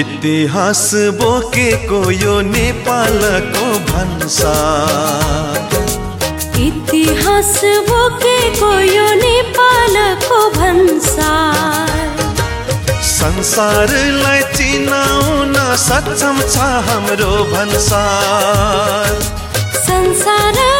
इतिहास बोकेको यो नेपालको भन्सा। इतिहास बोकेको यो नेपालको भन्सार संसारलाई चिनाउन सक्षम छ हाम्रो भन्सार संसारलाई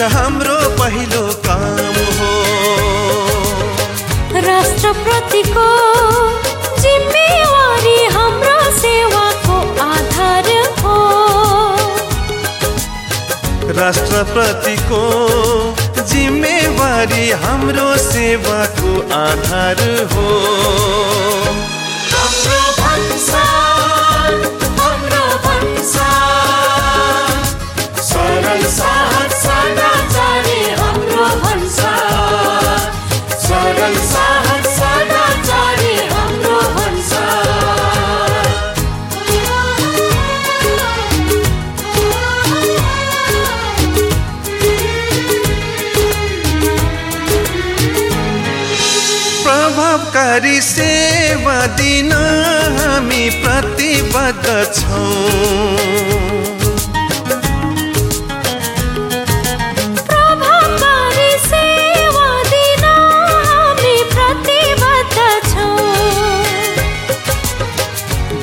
हाम्रो पहिलो काम हो। राष्ट्रप्रतिको जिम्मेवारी हाम्रो सेवाको आधार हो। राष्ट्रप्रतिको जिम्मेवारी हाम्रो सेवाको आधार हो। हाम्रो भन्सार प्रभावकारी सेवा दिन हामी प्रतिबद्ध छौँ प्रभावकारी सेवा दिन हामी प्रतिबद्ध छौँ।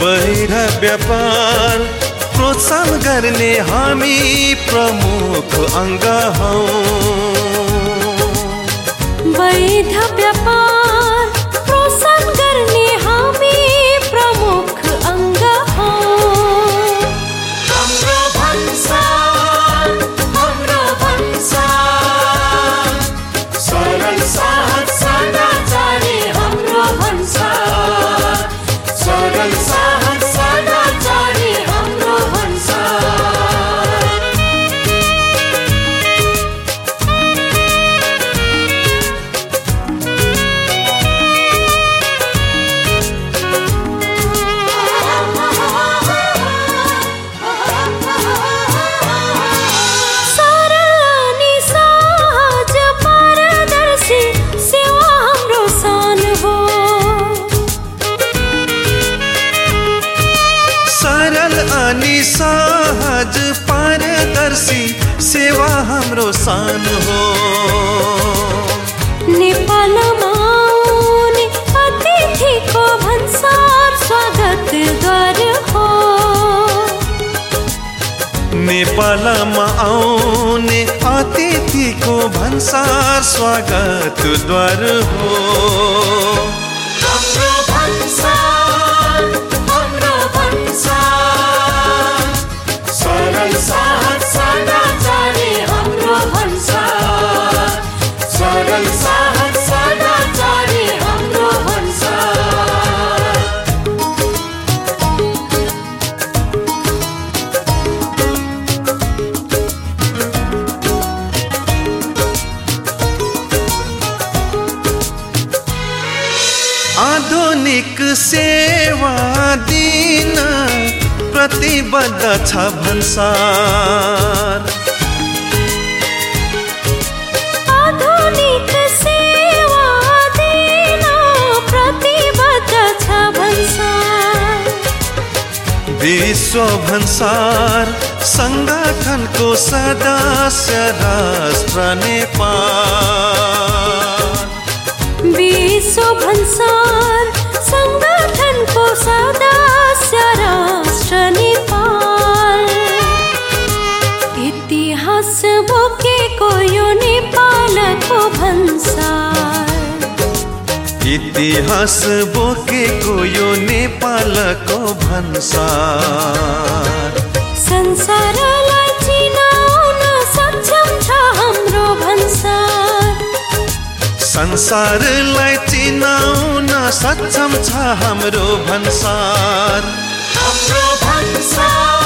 बाहिर व्यापार प्रोत्साहन गर्ने हामी प्रमुख अङ्ग हौ। वैध व्यापार हाम्रो सान हो। नेपालमा आउने अतिथिको भन्सार स्वागतद्वार हो। नेपालमा आउने अतिथिको भन्सार स्वागतद्वार हो। आधुनिक सेवा दिन प्रतिबद्ध छ भन्सार। आधुनिक सेवा दिन प्रतिबद्ध छ भन्सार। विश्व भन्सार सङ्गठनको सदस्य राष्ट्र नेपाल। विश्व भन्सार इतिहास बोकेको यो नेपालको भन्सार। संसारलाई चिनाउन सक्षम छ हाम्रो भन्सार। संसारलाई चिनाउन सक्षम छ हाम्रो भन्सार। हाम्रो भन्सार।